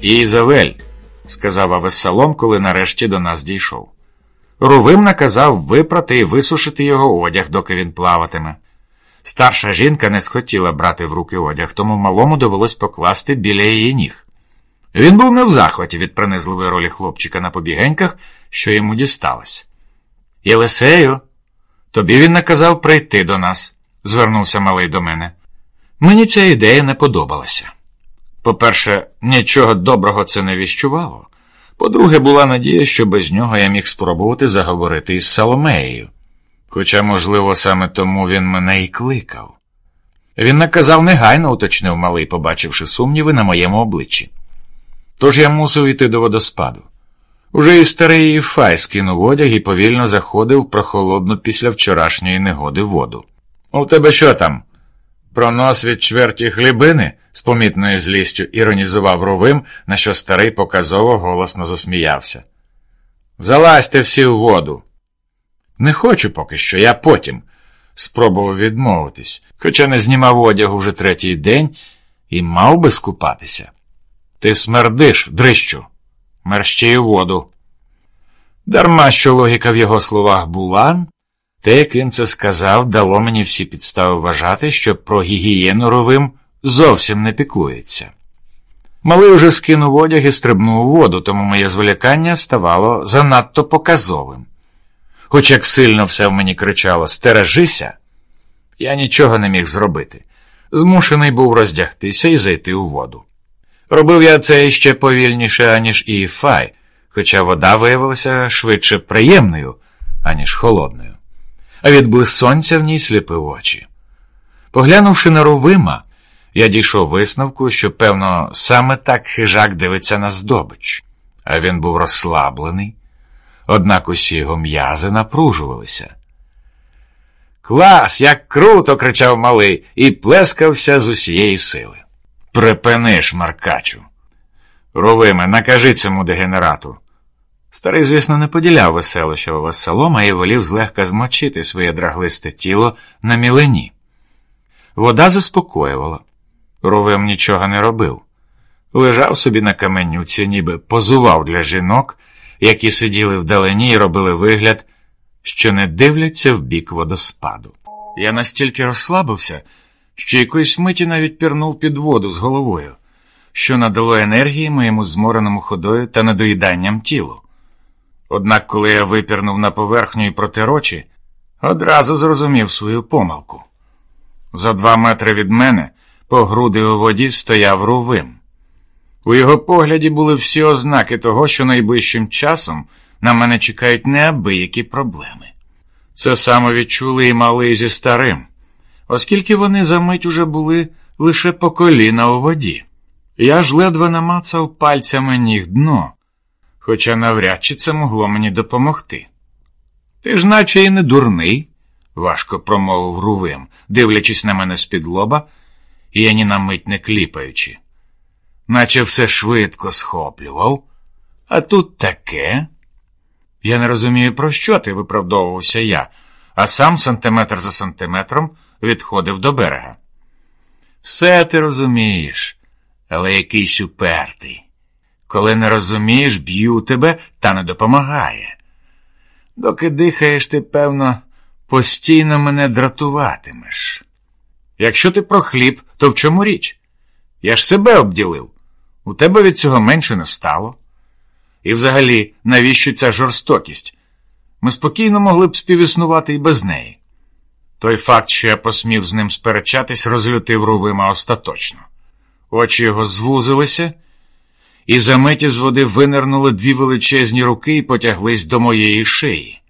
Ізавель, сказав Авесалом, коли нарешті до нас дійшов. Рувим наказав випрати і висушити його одяг, доки він плаватиме. Старша жінка не схотіла брати в руки одяг, тому малому довелось покласти біля її ніг. Він був не в захваті від принизливої ролі хлопчика на побігеньках, що йому дісталось. Єлисею, тобі він наказав прийти до нас, звернувся малий до мене. Мені ця ідея не подобалася. По-перше, нічого доброго це не віщувало. По-друге, була надія, що без нього я міг спробувати заговорити із Соломеєю. Хоча, можливо, саме тому він мене і кликав. Він наказав негайно, уточнив малий, побачивши сумніви на моєму обличчі. Тож я мусив йти до водоспаду. Уже і старий Іфай скинув одяг і повільно заходив прохолодну після вчорашньої негоди воду. У тебе що там? Пронос від чверті хлібини? з помітною злістю іронізував ровим, на що старий показово голосно засміявся. Залазьте всі в воду. Не хочу поки що, я потім. Спробував відмовитись, хоча не знімав одягу вже третій день і мав би скупатися. Ти смердиш, дрищу, мерщій у воду. Дарма що логіка в його словах була, те, як він це сказав, дало мені всі підстави вважати, що про гігієну ровим зовсім не піклується. Малий уже скинув одяг і стрибнув у воду, тому моє зволікання ставало занадто показовим. Хоч як сильно все в мені кричало Стережися, я нічого не міг зробити. Змушений був роздягтися і зайти у воду. Робив я це ще повільніше, аніж і Фай, хоча вода виявилася швидше приємною, аніж холодною, а від блис сонця в ній сліпив очі. Поглянувши на Рувима, я дійшов висновку, що, певно, саме так хижак дивиться на здобич, а він був розслаблений, однак усі його м'язи напружувалися. Клас, як круто! кричав малий і плескався з усієї сили. Припини, шмаркачу. Ровиме, накажи цьому дегенерату. Старий, звісно, не поділяв веселощого веселома і волів злегка змочити своє драглисте тіло на мілені. Вода заспокоювала. Ровем нічого не робив. Лежав собі на каменюці, ніби позував для жінок, які сиділи вдалині і робили вигляд, що не дивляться в бік водоспаду. Я настільки розслабився, що якоїсь миті навіть пірнув під воду з головою, що надало енергії моєму змореному ходою та недоїданням тілу. Однак, коли я випірнув на поверхню і протер очі, одразу зрозумів свою помилку. За два метри від мене по груди у воді стояв рувим. У його погляді були всі ознаки того, що найближчим часом на мене чекають неабиякі проблеми. Це саме відчули і малий зі старим, оскільки вони за мить уже були лише по коліна у воді. Я ж ледве намацав пальцями ніг дно, хоча навряд чи це могло мені допомогти. Ти ж наче і не дурний, важко промовив Рувим, дивлячись на мене з-під лоба, і я ні на мить не кліпаючи. Наче все швидко схоплював, а тут таке. Я не розумію, про що ти виправдовувався я, а сам сантиметр за сантиметром відходив до берега. Все ти розумієш, але якийсь упертий. Коли не розумієш, б'ю тебе та не допомагає. Доки дихаєш, ти, певно, постійно мене дратуватимеш. Якщо ти про хліб, то в чому річ? Я ж себе обділив. У тебе від цього менше не стало. І взагалі, навіщо ця жорстокість? Ми спокійно могли б співіснувати і без неї. Той факт, що я посмів з ним сперечатись, розлютив Рувима остаточно. Очі його звузилися, і за миті з води винирнули дві величезні руки і потяглись до моєї шиї.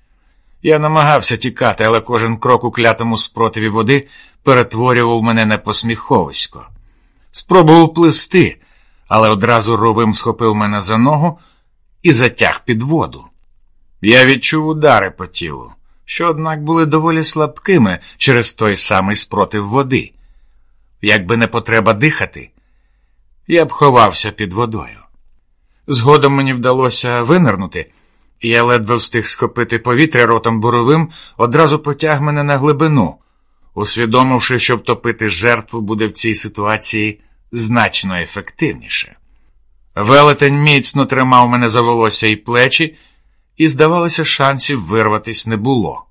Я намагався тікати, але кожен крок у клятому спротиві води перетворював мене на посміховисько. Спробував плисти, але одразу ровим схопив мене за ногу і затяг під воду. Я відчув удари по тілу, що, однак, були доволі слабкими через той самий спротив води. Якби не потреба дихати, я б ховався під водою. Згодом мені вдалося винирнути, і я ледве встиг схопити повітря ротом буровим, одразу потяг мене на глибину, усвідомивши, що втопити жертву буде в цій ситуації значно ефективніше. Велетень міцно тримав мене за волосся і плечі, і, здавалося, шансів вирватись не було.